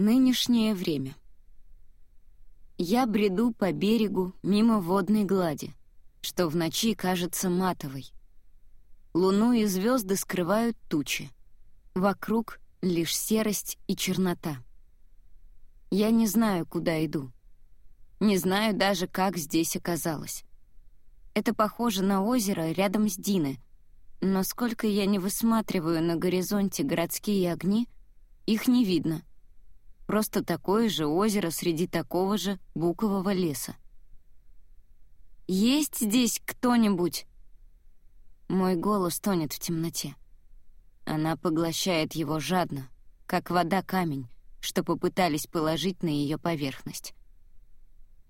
Нынешнее время. Я бреду по берегу мимо водной глади, что в ночи кажется матовой. Луну и звезды скрывают тучи. Вокруг лишь серость и чернота. Я не знаю, куда иду. Не знаю даже, как здесь оказалось. Это похоже на озеро рядом с Диной, но сколько я не высматриваю на горизонте городские огни, их не видно. Просто такое же озеро среди такого же букового леса. «Есть здесь кто-нибудь?» Мой голос тонет в темноте. Она поглощает его жадно, как вода камень, что попытались положить на ее поверхность.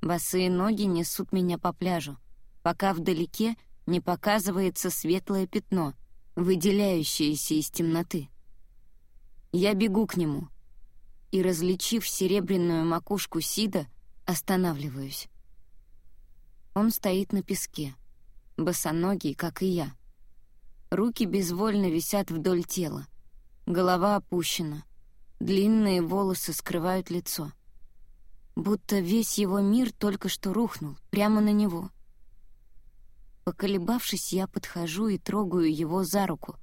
Босые ноги несут меня по пляжу, пока вдалеке не показывается светлое пятно, выделяющееся из темноты. Я бегу к нему и, различив серебряную макушку Сида, останавливаюсь. Он стоит на песке, босоногий, как и я. Руки безвольно висят вдоль тела, голова опущена, длинные волосы скрывают лицо. Будто весь его мир только что рухнул, прямо на него — Поколебавшись, я подхожу и трогаю его за руку.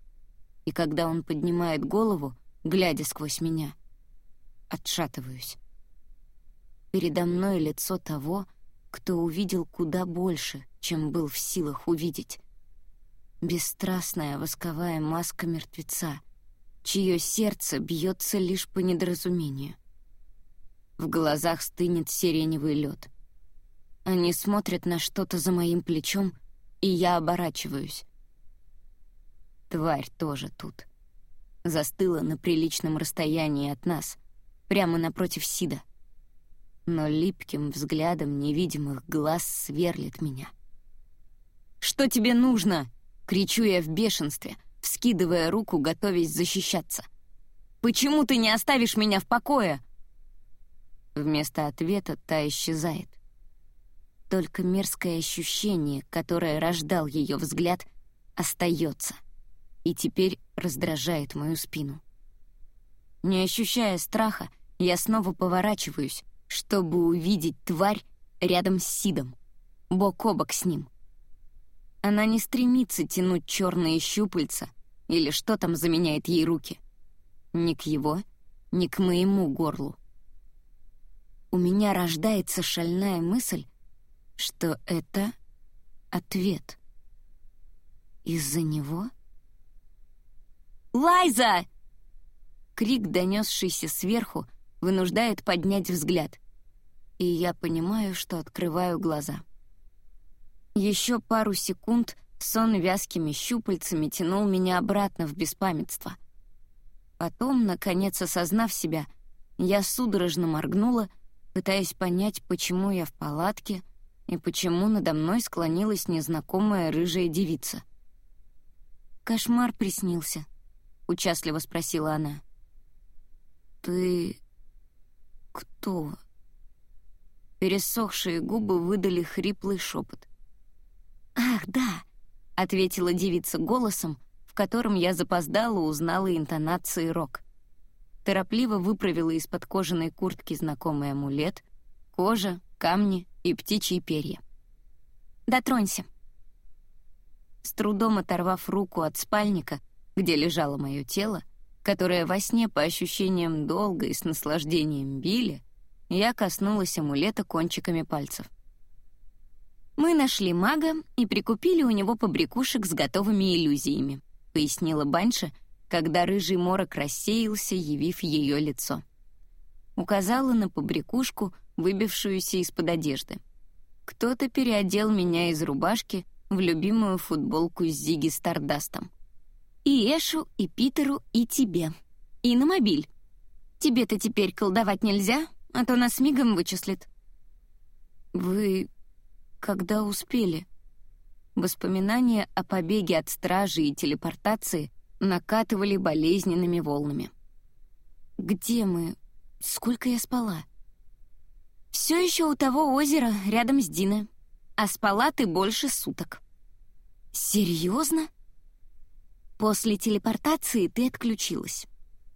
И когда он поднимает голову, глядя сквозь меня, отшатываюсь. Передо мной лицо того, кто увидел куда больше, чем был в силах увидеть. Бесстрастная восковая маска мертвеца, чье сердце бьется лишь по недоразумению. В глазах стынет сиреневый лед. Они смотрят на что-то за моим плечом — и я оборачиваюсь. Тварь тоже тут. Застыла на приличном расстоянии от нас, прямо напротив Сида. Но липким взглядом невидимых глаз сверлит меня. «Что тебе нужно?» — кричу я в бешенстве, вскидывая руку, готовясь защищаться. «Почему ты не оставишь меня в покое?» Вместо ответа та исчезает — только мерзкое ощущение, которое рождал ее взгляд, остается и теперь раздражает мою спину. Не ощущая страха, я снова поворачиваюсь, чтобы увидеть тварь рядом с Сидом, бок о бок с ним. Она не стремится тянуть черные щупальца или что там заменяет ей руки. Ни к его, ни к моему горлу. У меня рождается шальная мысль, что это ответ. Из-за него? «Лайза!» Крик, донесшийся сверху, вынуждает поднять взгляд. И я понимаю, что открываю глаза. Еще пару секунд сон вязкими щупальцами тянул меня обратно в беспамятство. Потом, наконец осознав себя, я судорожно моргнула, пытаясь понять, почему я в палатке — и почему надо мной склонилась незнакомая рыжая девица. «Кошмар приснился», — участливо спросила она. «Ты... кто?» Пересохшие губы выдали хриплый шепот. «Ах, да!» — ответила девица голосом, в котором я запоздала узнала интонации рок. Торопливо выправила из-под кожаной куртки знакомый амулет, кожа, камни и птичьи перья. «Дотронься». С трудом оторвав руку от спальника, где лежало мое тело, которое во сне по ощущениям долго и с наслаждением били, я коснулась амулета кончиками пальцев. «Мы нашли мага и прикупили у него побрякушек с готовыми иллюзиями», — пояснила Банша, когда рыжий морок рассеялся, явив ее лицо. Указала на побрякушку — выбившуюся из-под одежды. Кто-то переодел меня из рубашки в любимую футболку с Зиги Стардастом. И Эшу, и Питеру, и тебе. И на мобиль. Тебе-то теперь колдовать нельзя, а то нас мигом вычислит. Вы когда успели? Воспоминания о побеге от стражи и телепортации накатывали болезненными волнами. Где мы? Сколько я спала? Все еще у того озера рядом с Диной, а спала ты больше суток. Серьезно? После телепортации ты отключилась.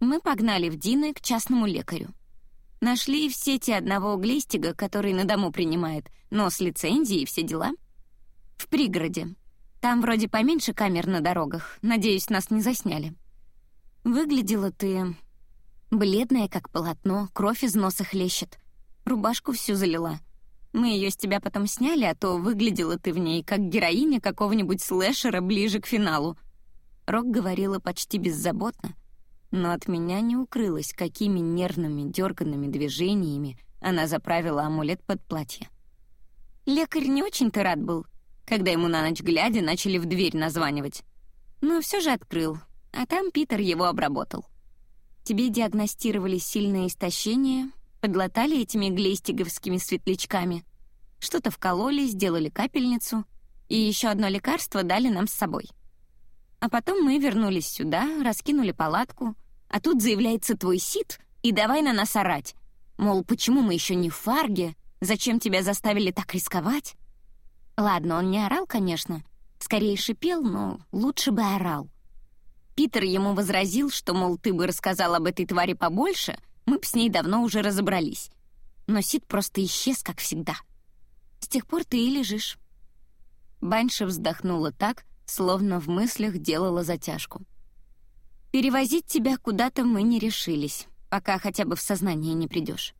Мы погнали в Дины к частному лекарю. Нашли в сети одного глистига, который на дому принимает, но с лицензией все дела. В пригороде. Там вроде поменьше камер на дорогах. Надеюсь, нас не засняли. Выглядела ты... Бледная, как полотно, кровь из носа хлещет. Рубашку всю залила. Мы ее с тебя потом сняли, а то выглядела ты в ней, как героиня какого-нибудь слэшера ближе к финалу. Рок говорила почти беззаботно, но от меня не укрылось, какими нервными, дерганными движениями она заправила амулет под платье. Лекарь не очень-то рад был, когда ему на ночь глядя начали в дверь названивать. Но все же открыл, а там Питер его обработал. Тебе диагностировали сильное истощение, подлатали этими глейстиговскими светлячками, что-то вкололи, сделали капельницу, и еще одно лекарство дали нам с собой — а потом мы вернулись сюда, раскинули палатку, а тут заявляется твой Сид и давай на нас орать. Мол, почему мы еще не в фарге? Зачем тебя заставили так рисковать? Ладно, он не орал, конечно. Скорее шипел, но лучше бы орал. Питер ему возразил, что, мол, ты бы рассказал об этой твари побольше, мы б с ней давно уже разобрались. Но Сид просто исчез, как всегда. С тех пор ты и лежишь. Банша вздохнула так, словно в мыслях делала затяжку. «Перевозить тебя куда-то мы не решились, пока хотя бы в сознание не придешь.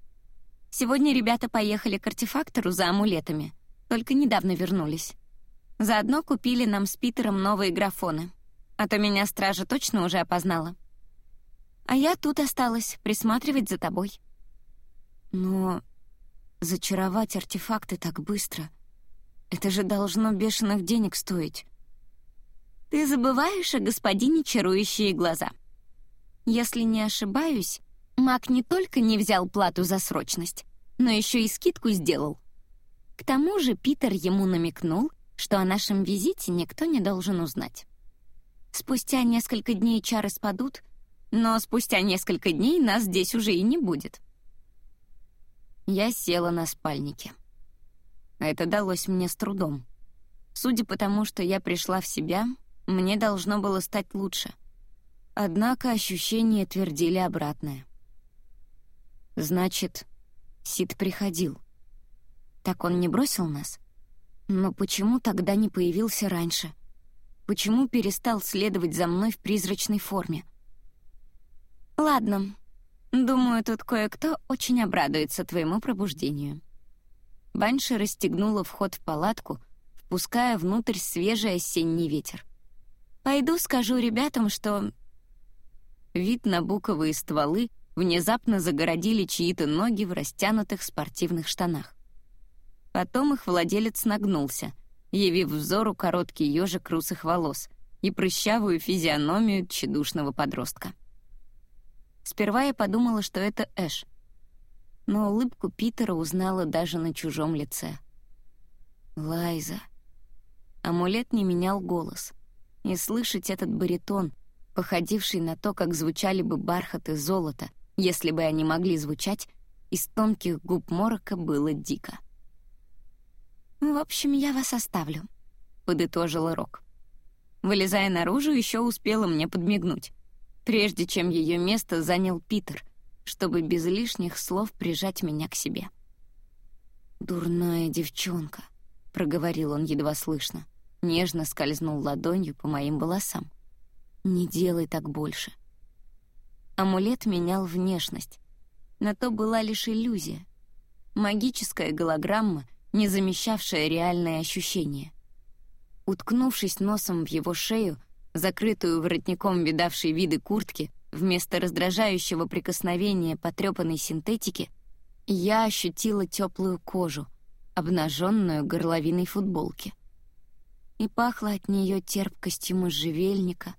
Сегодня ребята поехали к артефактору за амулетами, только недавно вернулись. Заодно купили нам с Питером новые графоны, а то меня стража точно уже опознала. А я тут осталась присматривать за тобой». «Но зачаровать артефакты так быстро — это же должно бешеных денег стоить», ты забываешь о господине чарующие глаза. Если не ошибаюсь, маг не только не взял плату за срочность, но еще и скидку сделал. К тому же Питер ему намекнул, что о нашем визите никто не должен узнать. Спустя несколько дней чары спадут, но спустя несколько дней нас здесь уже и не будет. Я села на спальнике. Это далось мне с трудом. Судя по тому, что я пришла в себя, мне должно было стать лучше. Однако ощущения твердили обратное. Значит, Сид приходил. Так он не бросил нас? Но почему тогда не появился раньше? Почему перестал следовать за мной в призрачной форме? Ладно, думаю, тут кое-кто очень обрадуется твоему пробуждению. Банши расстегнула вход в палатку, впуская внутрь свежий осенний ветер. Пойду скажу ребятам, что...» Вид на буковые стволы внезапно загородили чьи-то ноги в растянутых спортивных штанах. Потом их владелец нагнулся, явив взору короткий ежик русых волос и прыщавую физиономию тщедушного подростка. Сперва я подумала, что это Эш, но улыбку Питера узнала даже на чужом лице. «Лайза». Амулет не менял голос — и слышать этот баритон, походивший на то, как звучали бы бархат и золото, если бы они могли звучать, из тонких губ Морока было дико. «В общем, я вас оставлю», — подытожила Рок. Вылезая наружу, еще успела мне подмигнуть, прежде чем ее место занял Питер, чтобы без лишних слов прижать меня к себе. «Дурная девчонка», — проговорил он едва слышно нежно скользнул ладонью по моим волосам. «Не делай так больше». Амулет менял внешность. На то была лишь иллюзия. Магическая голограмма, не замещавшая реальные ощущения. Уткнувшись носом в его шею, закрытую воротником видавшей виды куртки, вместо раздражающего прикосновения потрепанной синтетики, я ощутила теплую кожу, обнаженную горловиной футболки и пахло от нее терпкостью можжевельника,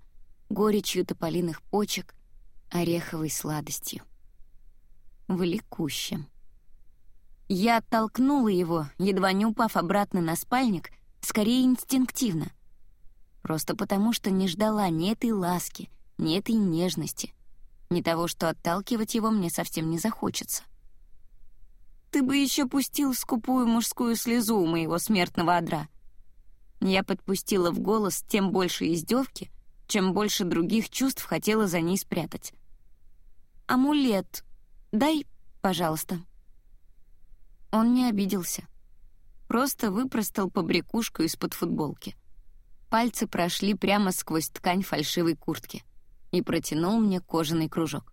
горечью тополиных почек, ореховой сладостью. Влекущим. Я оттолкнула его, едва не упав обратно на спальник, скорее инстинктивно. Просто потому, что не ждала ни этой ласки, ни этой нежности, ни того, что отталкивать его мне совсем не захочется. Ты бы еще пустил скупую мужскую слезу у моего смертного одра — я подпустила в голос тем больше издевки, чем больше других чувств хотела за ней спрятать. «Амулет, дай пожалуйста». Он не обиделся. Просто выпростал побрякушку из-под футболки. Пальцы прошли прямо сквозь ткань фальшивой куртки и протянул мне кожаный кружок.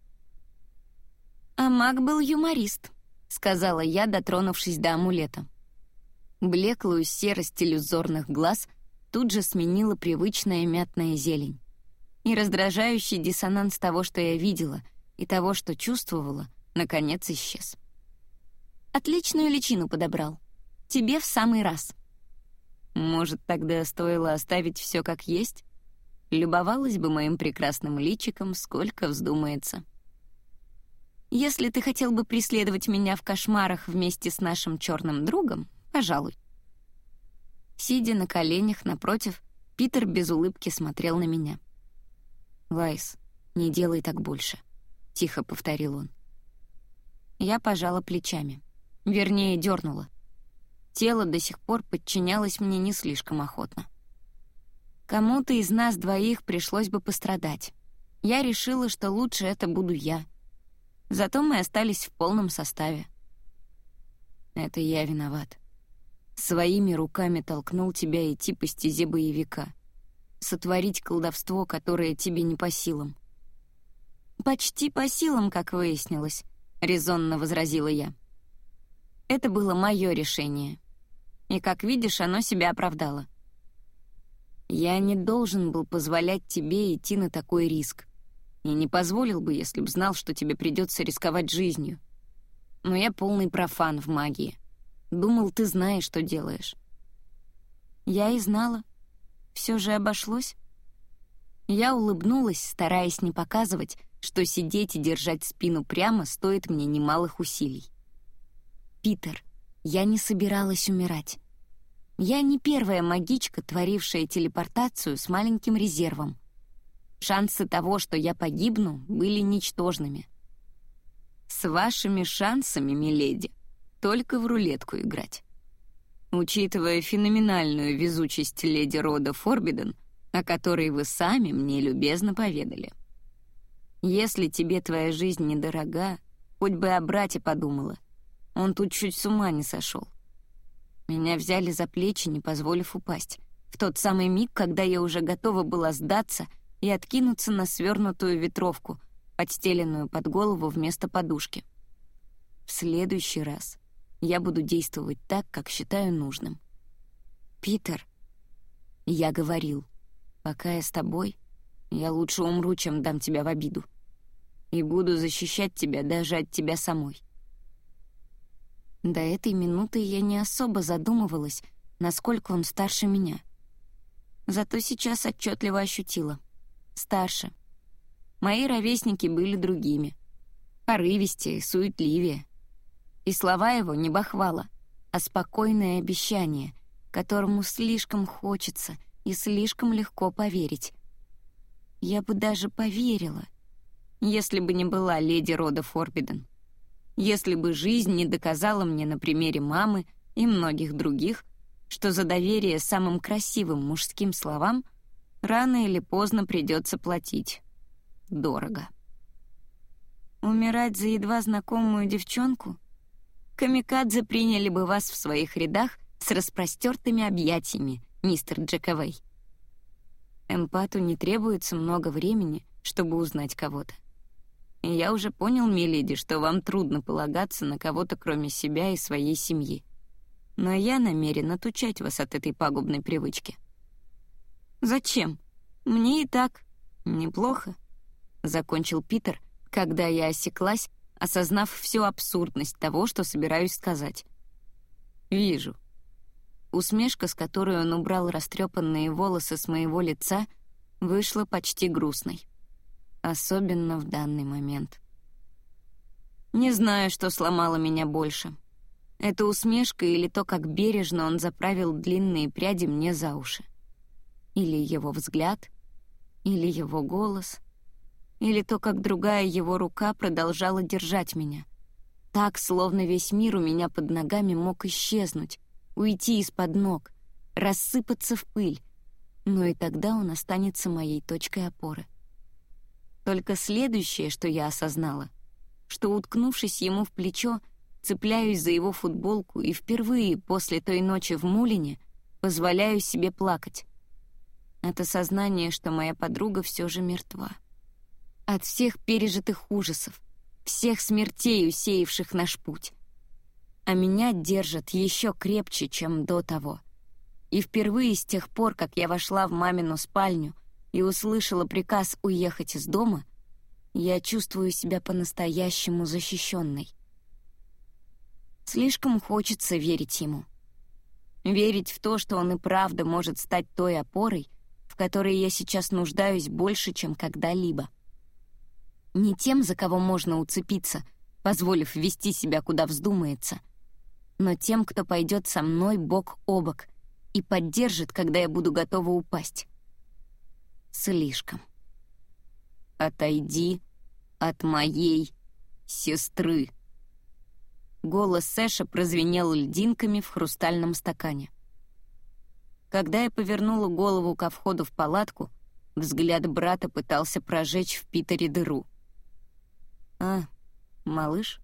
«А маг был юморист», — сказала я, дотронувшись до амулета. Блеклую серость иллюзорных глаз тут же сменила привычная мятная зелень. И раздражающий диссонанс того, что я видела, и того, что чувствовала, наконец исчез. «Отличную личину подобрал. Тебе в самый раз». «Может, тогда стоило оставить все как есть?» Любовалась бы моим прекрасным личиком, сколько вздумается. «Если ты хотел бы преследовать меня в кошмарах вместе с нашим черным другом, Пожалуй. Сидя на коленях напротив, Питер без улыбки смотрел на меня. «Лайс, не делай так больше», — тихо повторил он. Я пожала плечами. Вернее, дернула. Тело до сих пор подчинялось мне не слишком охотно. Кому-то из нас двоих пришлось бы пострадать. Я решила, что лучше это буду я. Зато мы остались в полном составе. Это я виноват. Своими руками толкнул тебя идти по стезе боевика. Сотворить колдовство, которое тебе не по силам. «Почти по силам, как выяснилось», — резонно возразила я. Это было мое решение. И, как видишь, оно себя оправдало. Я не должен был позволять тебе идти на такой риск. И не позволил бы, если б знал, что тебе придется рисковать жизнью. Но я полный профан в магии. Думал, ты знаешь, что делаешь». Я и знала. Все же обошлось. Я улыбнулась, стараясь не показывать, что сидеть и держать спину прямо стоит мне немалых усилий. «Питер, я не собиралась умирать. Я не первая магичка, творившая телепортацию с маленьким резервом. Шансы того, что я погибну, были ничтожными. С вашими шансами, миледи, только в рулетку играть. Учитывая феноменальную везучесть леди рода Форбиден, о которой вы сами мне любезно поведали. Если тебе твоя жизнь недорога, хоть бы о брате подумала. Он тут чуть с ума не сошел. Меня взяли за плечи, не позволив упасть. В тот самый миг, когда я уже готова была сдаться и откинуться на свернутую ветровку, подстеленную под голову вместо подушки. В следующий раз я буду действовать так, как считаю нужным. «Питер», — я говорил, — «пока я с тобой, я лучше умру, чем дам тебя в обиду. И буду защищать тебя даже от тебя самой». До этой минуты я не особо задумывалась, насколько он старше меня. Зато сейчас отчетливо ощутила. Старше. Мои ровесники были другими. Порывистее, суетливее. И слова его не бахвала, а спокойное обещание, которому слишком хочется и слишком легко поверить. Я бы даже поверила, если бы не была леди рода Форбиден. Если бы жизнь не доказала мне на примере мамы и многих других, что за доверие самым красивым мужским словам рано или поздно придется платить. Дорого. Умирать за едва знакомую девчонку — камикадзе приняли бы вас в своих рядах с распростертыми объятиями, мистер Джековей. Эмпату не требуется много времени, чтобы узнать кого-то. Я уже понял, миледи, что вам трудно полагаться на кого-то, кроме себя и своей семьи. Но я намерен отучать вас от этой пагубной привычки. «Зачем? Мне и так неплохо», — закончил Питер, когда я осеклась осознав всю абсурдность того, что собираюсь сказать. «Вижу». Усмешка, с которой он убрал растрепанные волосы с моего лица, вышла почти грустной. Особенно в данный момент. Не знаю, что сломало меня больше. Это усмешка или то, как бережно он заправил длинные пряди мне за уши. Или его взгляд, или его голос — или то, как другая его рука продолжала держать меня. Так, словно весь мир у меня под ногами мог исчезнуть, уйти из-под ног, рассыпаться в пыль, но и тогда он останется моей точкой опоры. Только следующее, что я осознала, что, уткнувшись ему в плечо, цепляюсь за его футболку и впервые после той ночи в Мулине позволяю себе плакать. Это сознание, что моя подруга все же мертва. От всех пережитых ужасов, всех смертей, усеявших наш путь. А меня держат еще крепче, чем до того. И впервые с тех пор, как я вошла в мамину спальню и услышала приказ уехать из дома, я чувствую себя по-настоящему защищенной. Слишком хочется верить ему. Верить в то, что он и правда может стать той опорой, в которой я сейчас нуждаюсь больше, чем когда-либо. Не тем, за кого можно уцепиться, позволив вести себя, куда вздумается, но тем, кто пойдет со мной бок о бок и поддержит, когда я буду готова упасть. Слишком. «Отойди от моей сестры», Голос Сэша прозвенел льдинками в хрустальном стакане. Когда я повернула голову ко входу в палатку, взгляд брата пытался прожечь в Питере дыру. «А, малыш?»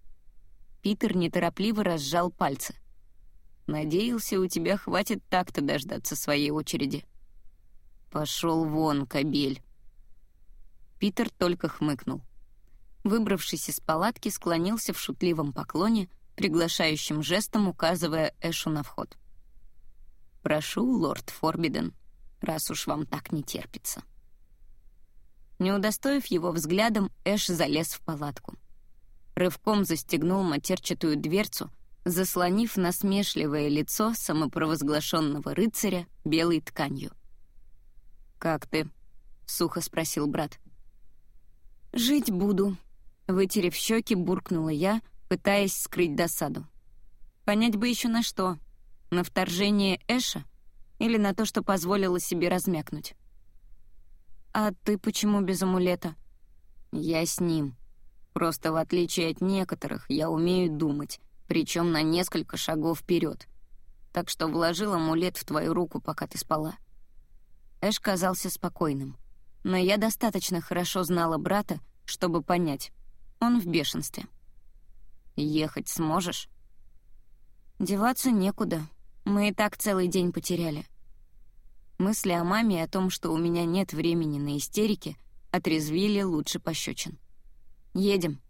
Питер неторопливо разжал пальцы. «Надеялся, у тебя хватит так-то дождаться своей очереди». «Пошел вон, кобель!» Питер только хмыкнул. Выбравшись из палатки, склонился в шутливом поклоне — приглашающим жестом указывая Эшу на вход. «Прошу, лорд Форбиден, раз уж вам так не терпится». Не удостоив его взглядом, Эш залез в палатку. Рывком застегнул матерчатую дверцу, заслонив насмешливое лицо самопровозглашенного рыцаря белой тканью. «Как ты?» — сухо спросил брат. «Жить буду», — вытерев щеки, буркнула я — пытаясь скрыть досаду. Понять бы еще на что. На вторжение Эша или на то, что позволила себе размякнуть. «А ты почему без амулета?» «Я с ним. Просто в отличие от некоторых, я умею думать, причем на несколько шагов вперед. Так что вложил амулет в твою руку, пока ты спала». Эш казался спокойным, но я достаточно хорошо знала брата, чтобы понять. Он в бешенстве. Ехать сможешь?» «Деваться некуда. Мы и так целый день потеряли». Мысли о маме и о том, что у меня нет времени на истерики, отрезвили лучше пощечин. «Едем».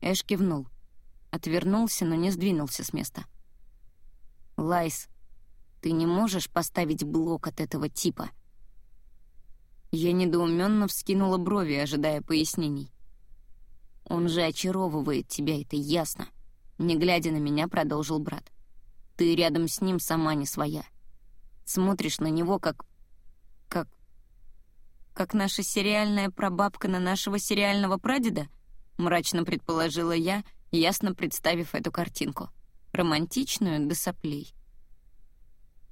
Эш кивнул. Отвернулся, но не сдвинулся с места. «Лайс, ты не можешь поставить блок от этого типа?» Я недоуменно вскинула брови, ожидая пояснений. Он же очаровывает тебя, это ясно. Не глядя на меня, продолжил брат. Ты рядом с ним сама не своя. Смотришь на него как... как... как наша сериальная прабабка на нашего сериального прадеда? Мрачно предположила я, ясно представив эту картинку. Романтичную до соплей.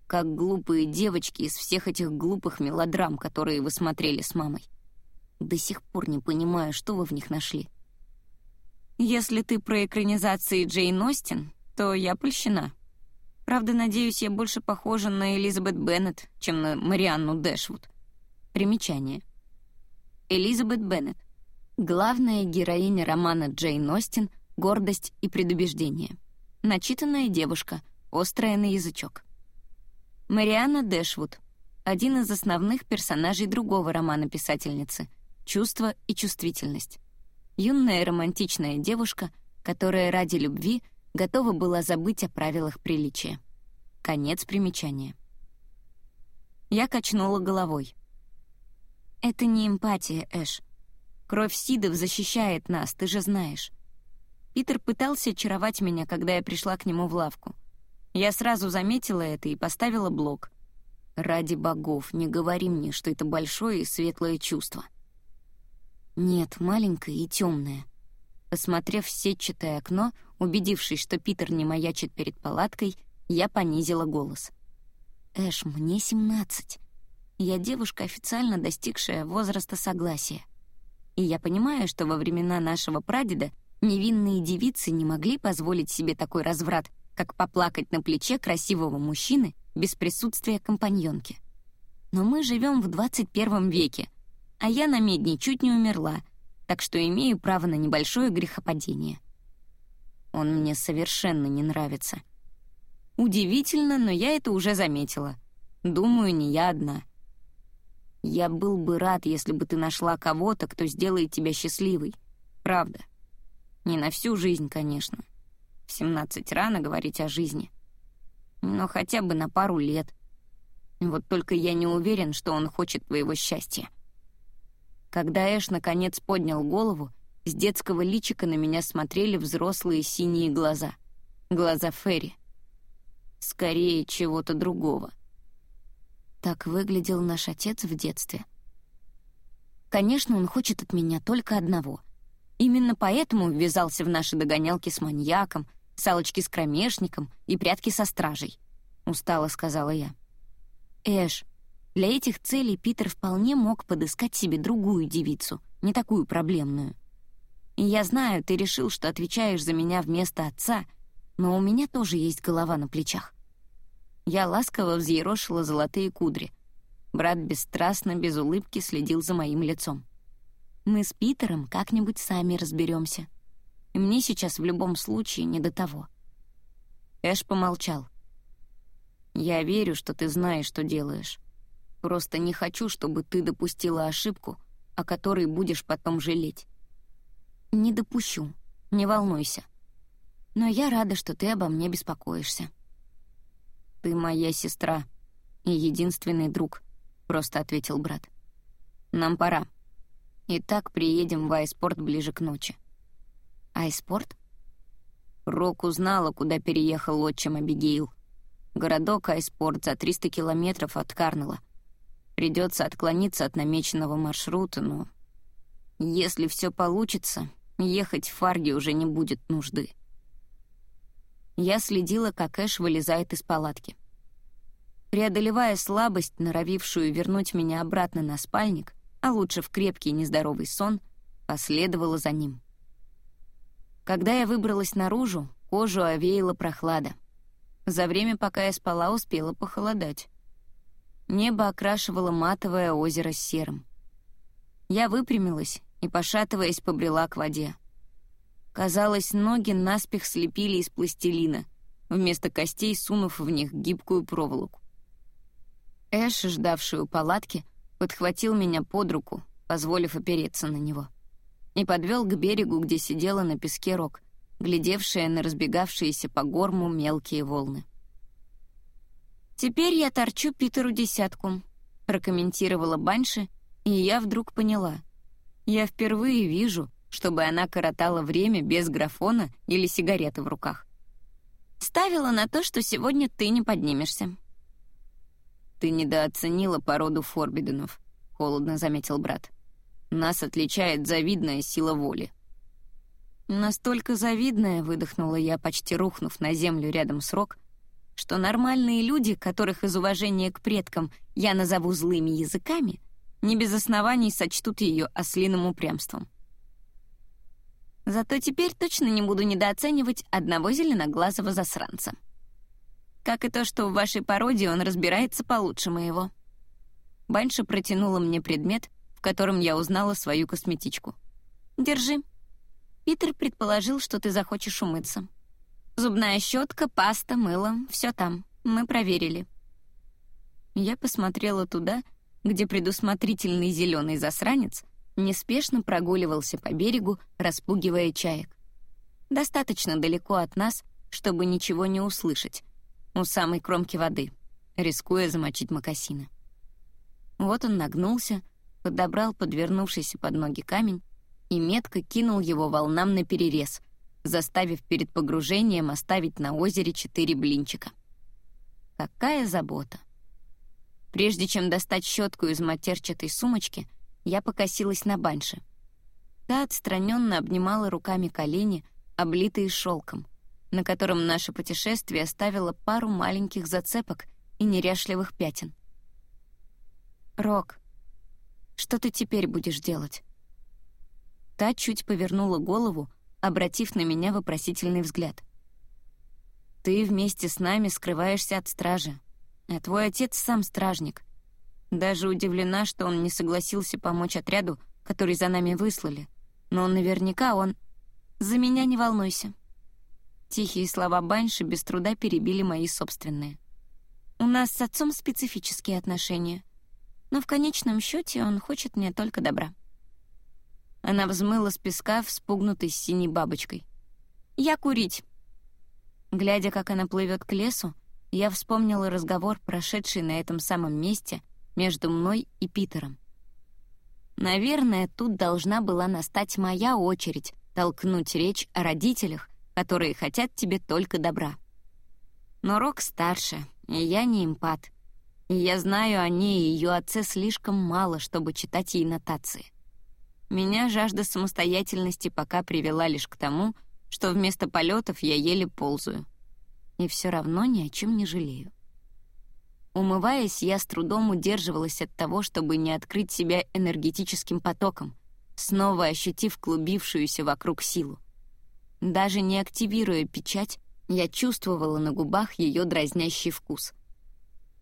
Как глупые девочки из всех этих глупых мелодрам, которые вы смотрели с мамой. До сих пор не понимаю, что вы в них нашли. Если ты про экранизации Джейн Остин, то я польщена. Правда, надеюсь, я больше похожа на Элизабет Беннет, чем на Марианну Дэшвуд. Примечание. Элизабет Беннет. Главная героиня романа Джейн Остин «Гордость и предубеждение». Начитанная девушка, острая на язычок. Марианна Дэшвуд. Один из основных персонажей другого романа писательницы «Чувство и чувствительность» юная романтичная девушка, которая ради любви готова была забыть о правилах приличия. Конец примечания. Я качнула головой. «Это не эмпатия, Эш. Кровь Сидов защищает нас, ты же знаешь. Питер пытался очаровать меня, когда я пришла к нему в лавку. Я сразу заметила это и поставила блок. Ради богов, не говори мне, что это большое и светлое чувство». Нет, маленькое и темное. Посмотрев в сетчатое окно, убедившись, что Питер не маячит перед палаткой, я понизила голос. «Эш, мне семнадцать. Я девушка, официально достигшая возраста согласия. И я понимаю, что во времена нашего прадеда невинные девицы не могли позволить себе такой разврат, как поплакать на плече красивого мужчины без присутствия компаньонки. Но мы живем в 21 веке — а я на медне чуть не умерла. Так что имею право на небольшое грехопадение. Он мне совершенно не нравится. Удивительно, но я это уже заметила. Думаю, не я одна. Я был бы рад, если бы ты нашла кого-то, кто сделает тебя счастливой. Правда. Не на всю жизнь, конечно. В 17 рано говорить о жизни. Но хотя бы на пару лет. Вот только я не уверен, что он хочет твоего счастья. Когда Эш наконец поднял голову, с детского личика на меня смотрели взрослые синие глаза. Глаза Ферри. Скорее, чего-то другого. Так выглядел наш отец в детстве. Конечно, он хочет от меня только одного. Именно поэтому ввязался в наши догонялки с маньяком, салочки с кромешником и прятки со стражей. Устало сказала я. Эш, для этих целей Питер вполне мог подыскать себе другую девицу, не такую проблемную. И я знаю, ты решил, что отвечаешь за меня вместо отца, но у меня тоже есть голова на плечах. Я ласково взъерошила золотые кудри. Брат бесстрастно, без улыбки следил за моим лицом. Мы с Питером как-нибудь сами разберемся. И мне сейчас в любом случае не до того. Эш помолчал. «Я верю, что ты знаешь, что делаешь. Просто не хочу, чтобы ты допустила ошибку, о которой будешь потом жалеть». «Не допущу, не волнуйся. Но я рада, что ты обо мне беспокоишься». «Ты моя сестра и единственный друг», — просто ответил брат. «Нам пора. И так приедем в Айспорт ближе к ночи». «Айспорт?» Рок узнала, куда переехал отчим Абигейл. Городок Айспорт за 300 километров от Карнела. Придется отклониться от намеченного маршрута, но... Если все получится, ехать в Фарги уже не будет нужды. Я следила, как Эш вылезает из палатки. Преодолевая слабость, норовившую вернуть меня обратно на спальник, а лучше в крепкий нездоровый сон, последовала за ним. Когда я выбралась наружу, кожу овеяла прохлада. За время, пока я спала, успела похолодать. Небо окрашивало матовое озеро серым. Я выпрямилась и, пошатываясь, побрела к воде. Казалось, ноги наспех слепили из пластилина, вместо костей сунув в них гибкую проволоку. Эш, ждавший у палатки, подхватил меня под руку, позволив опереться на него, и подвел к берегу, где сидела на песке рок, глядевшая на разбегавшиеся по горму мелкие волны. «Теперь я торчу Питеру десятку», — прокомментировала Банши, и я вдруг поняла. Я впервые вижу, чтобы она коротала время без графона или сигареты в руках. «Ставила на то, что сегодня ты не поднимешься». «Ты недооценила породу Форбиденов», — холодно заметил брат. «Нас отличает завидная сила воли». Настолько завидная, выдохнула я, почти рухнув на землю рядом с Рок, что нормальные люди, которых из уважения к предкам я назову злыми языками, не без оснований сочтут ее ослиным упрямством. Зато теперь точно не буду недооценивать одного зеленоглазого засранца. Как и то, что в вашей породе он разбирается получше моего. Банша протянула мне предмет, в котором я узнала свою косметичку. «Держи. Питер предположил, что ты захочешь умыться. Зубная щетка, паста, мыло — все там. Мы проверили». Я посмотрела туда, где предусмотрительный зеленый засранец неспешно прогуливался по берегу, распугивая чаек. Достаточно далеко от нас, чтобы ничего не услышать, у самой кромки воды, рискуя замочить мокасины. Вот он нагнулся, подобрал подвернувшийся под ноги камень и метко кинул его волнам на перерез, заставив перед погружением оставить на озере четыре блинчика. Какая забота! Прежде чем достать щетку из матерчатой сумочки, я покосилась на банши. Та отстраненно обнимала руками колени, облитые шелком, на котором наше путешествие оставило пару маленьких зацепок и неряшливых пятен. «Рок, что ты теперь будешь делать?» Та чуть повернула голову, обратив на меня вопросительный взгляд. «Ты вместе с нами скрываешься от стражи, а твой отец сам стражник. Даже удивлена, что он не согласился помочь отряду, который за нами выслали. Но наверняка он... «За меня не волнуйся». Тихие слова Банши без труда перебили мои собственные. «У нас с отцом специфические отношения, но в конечном счете он хочет мне только добра». Она взмыла с песка, вспугнутой синей бабочкой. «Я курить». Глядя, как она плывет к лесу, я вспомнила разговор, прошедший на этом самом месте между мной и Питером. Наверное, тут должна была настать моя очередь толкнуть речь о родителях, которые хотят тебе только добра. Но Рок старше, и я не импат. И я знаю о ней и ее отце слишком мало, чтобы читать ей нотации. Меня жажда самостоятельности пока привела лишь к тому, что вместо полетов я еле ползаю. И все равно ни о чем не жалею. Умываясь, я с трудом удерживалась от того, чтобы не открыть себя энергетическим потоком, снова ощутив клубившуюся вокруг силу. Даже не активируя печать, я чувствовала на губах ее дразнящий вкус.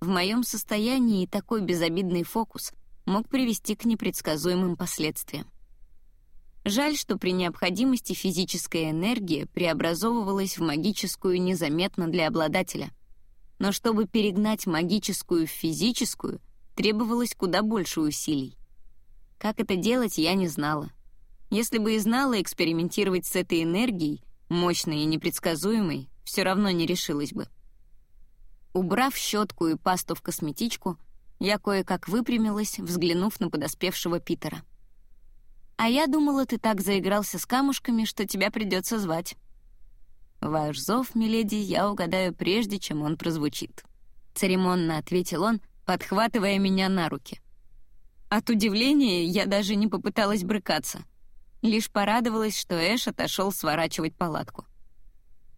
В моем состоянии такой безобидный фокус мог привести к непредсказуемым последствиям. Жаль, что при необходимости физическая энергия преобразовывалась в магическую незаметно для обладателя — но чтобы перегнать магическую в физическую, требовалось куда больше усилий. Как это делать, я не знала. Если бы и знала экспериментировать с этой энергией, мощной и непредсказуемой, все равно не решилась бы. Убрав щетку и пасту в косметичку, я кое-как выпрямилась, взглянув на подоспевшего Питера. «А я думала, ты так заигрался с камушками, что тебя придется звать». «Ваш зов, миледи, я угадаю прежде, чем он прозвучит», — церемонно ответил он, подхватывая меня на руки. От удивления я даже не попыталась брыкаться. Лишь порадовалась, что Эш отошел сворачивать палатку.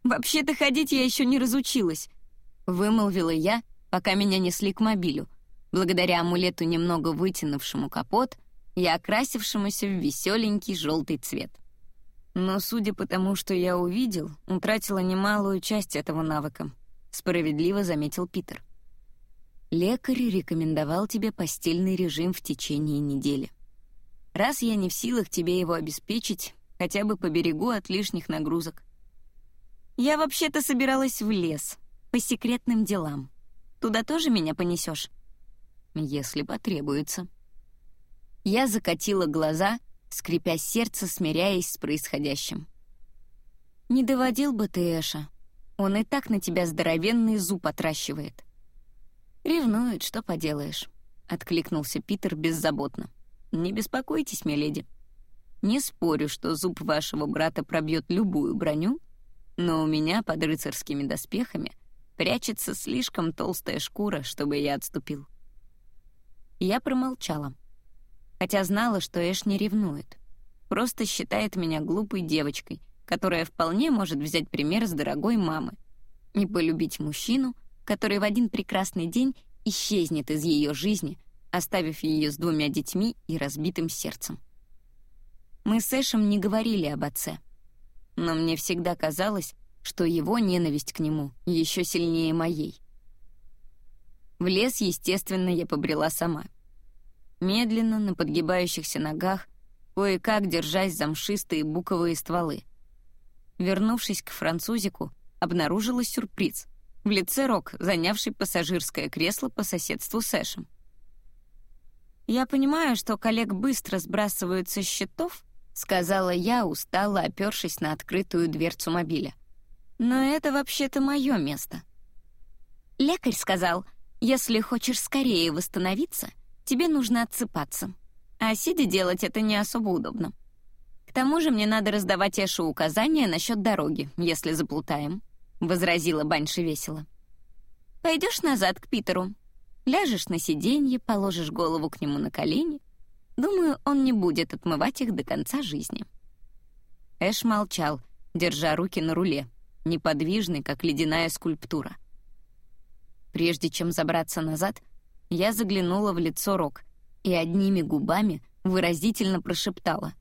«Вообще-то ходить я еще не разучилась», — вымолвила я, пока меня несли к мобилю, благодаря амулету, немного вытянувшему капот и окрасившемуся в веселенький желтый цвет. Но, судя по тому, что я увидел, утратила немалую часть этого навыка, справедливо заметил Питер. Лекарь рекомендовал тебе постельный режим в течение недели. Раз я не в силах тебе его обеспечить, хотя бы поберегу от лишних нагрузок. Я вообще-то собиралась в лес, по секретным делам. Туда тоже меня понесешь? Если потребуется. Я закатила глаза скрипя сердце, смиряясь с происходящим. «Не доводил бы ты Эша. Он и так на тебя здоровенный зуб отращивает». «Ревнует, что поделаешь», — откликнулся Питер беззаботно. «Не беспокойтесь, миледи. Не спорю, что зуб вашего брата пробьет любую броню, но у меня под рыцарскими доспехами прячется слишком толстая шкура, чтобы я отступил». Я промолчала хотя знала, что Эш не ревнует. Просто считает меня глупой девочкой, которая вполне может взять пример с дорогой мамы и полюбить мужчину, который в один прекрасный день исчезнет из ее жизни, оставив ее с двумя детьми и разбитым сердцем. Мы с Эшем не говорили об отце, но мне всегда казалось, что его ненависть к нему еще сильнее моей. В лес, естественно, я побрела сама — медленно, на подгибающихся ногах, кое-как держась за мшистые буковые стволы. Вернувшись к французику, обнаружила сюрприз в лице Рок, занявший пассажирское кресло по соседству с Эшем. «Я понимаю, что коллег быстро сбрасывают со счетов», — сказала я, устало опершись на открытую дверцу мобиля. «Но это вообще-то мое место». Лекарь сказал, «Если хочешь скорее восстановиться, тебе нужно отсыпаться. А сидя делать это не особо удобно. К тому же мне надо раздавать Эшу указания насчет дороги, если заплутаем», — возразила Банши весело. «Пойдешь назад к Питеру, ляжешь на сиденье, положишь голову к нему на колени. Думаю, он не будет отмывать их до конца жизни». Эш молчал, держа руки на руле, неподвижный, как ледяная скульптура. Прежде чем забраться назад, я заглянула в лицо Рок и одними губами выразительно прошептала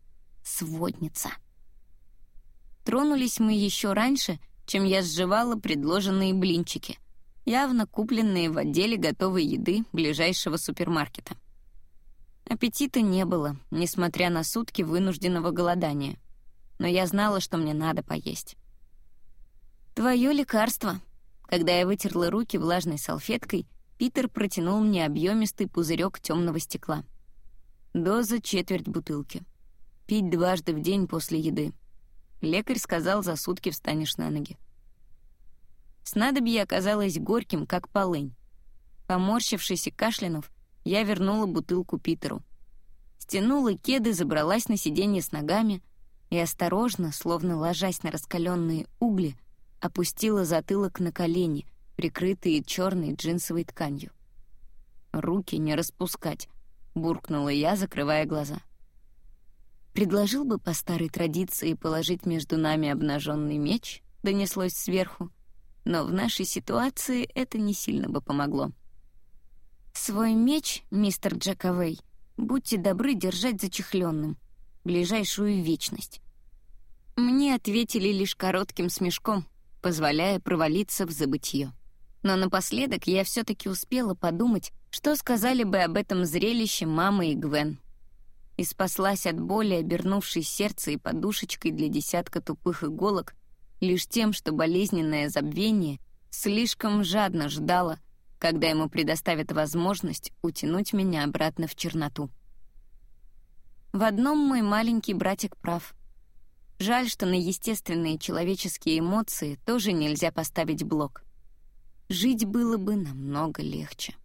«Сводница». Тронулись мы еще раньше, чем я сживала предложенные блинчики, явно купленные в отделе готовой еды ближайшего супермаркета. Аппетита не было, несмотря на сутки вынужденного голодания. Но я знала, что мне надо поесть. «Твое лекарство». Когда я вытерла руки влажной салфеткой, Питер протянул мне объемистый пузырек темного стекла. Доза — четверть бутылки. Пить дважды в день после еды. Лекарь сказал, за сутки встанешь на ноги. Снадобье оказалось горьким, как полынь. Поморщившись и кашлянув, я вернула бутылку Питеру. Стянула кеды, забралась на сиденье с ногами и осторожно, словно ложась на раскаленные угли, опустила затылок на колени, прикрытые черной джинсовой тканью. «Руки не распускать», — буркнула я, закрывая глаза. «Предложил бы по старой традиции положить между нами обнаженный меч», — донеслось сверху, но в нашей ситуации это не сильно бы помогло. «Свой меч, мистер Джековей, будьте добры держать зачехленным. Ближайшую вечность». Мне ответили лишь коротким смешком, позволяя провалиться в забытье. Но напоследок я все-таки успела подумать, что сказали бы об этом зрелище мама и Гвен. И спаслась от боли, обернувшей сердце и подушечкой для десятка тупых иголок, лишь тем, что болезненное забвение слишком жадно ждало, когда ему предоставят возможность утянуть меня обратно в черноту. В одном мой маленький братик прав. Жаль, что на естественные человеческие эмоции тоже нельзя поставить блок. Жить было бы намного легче.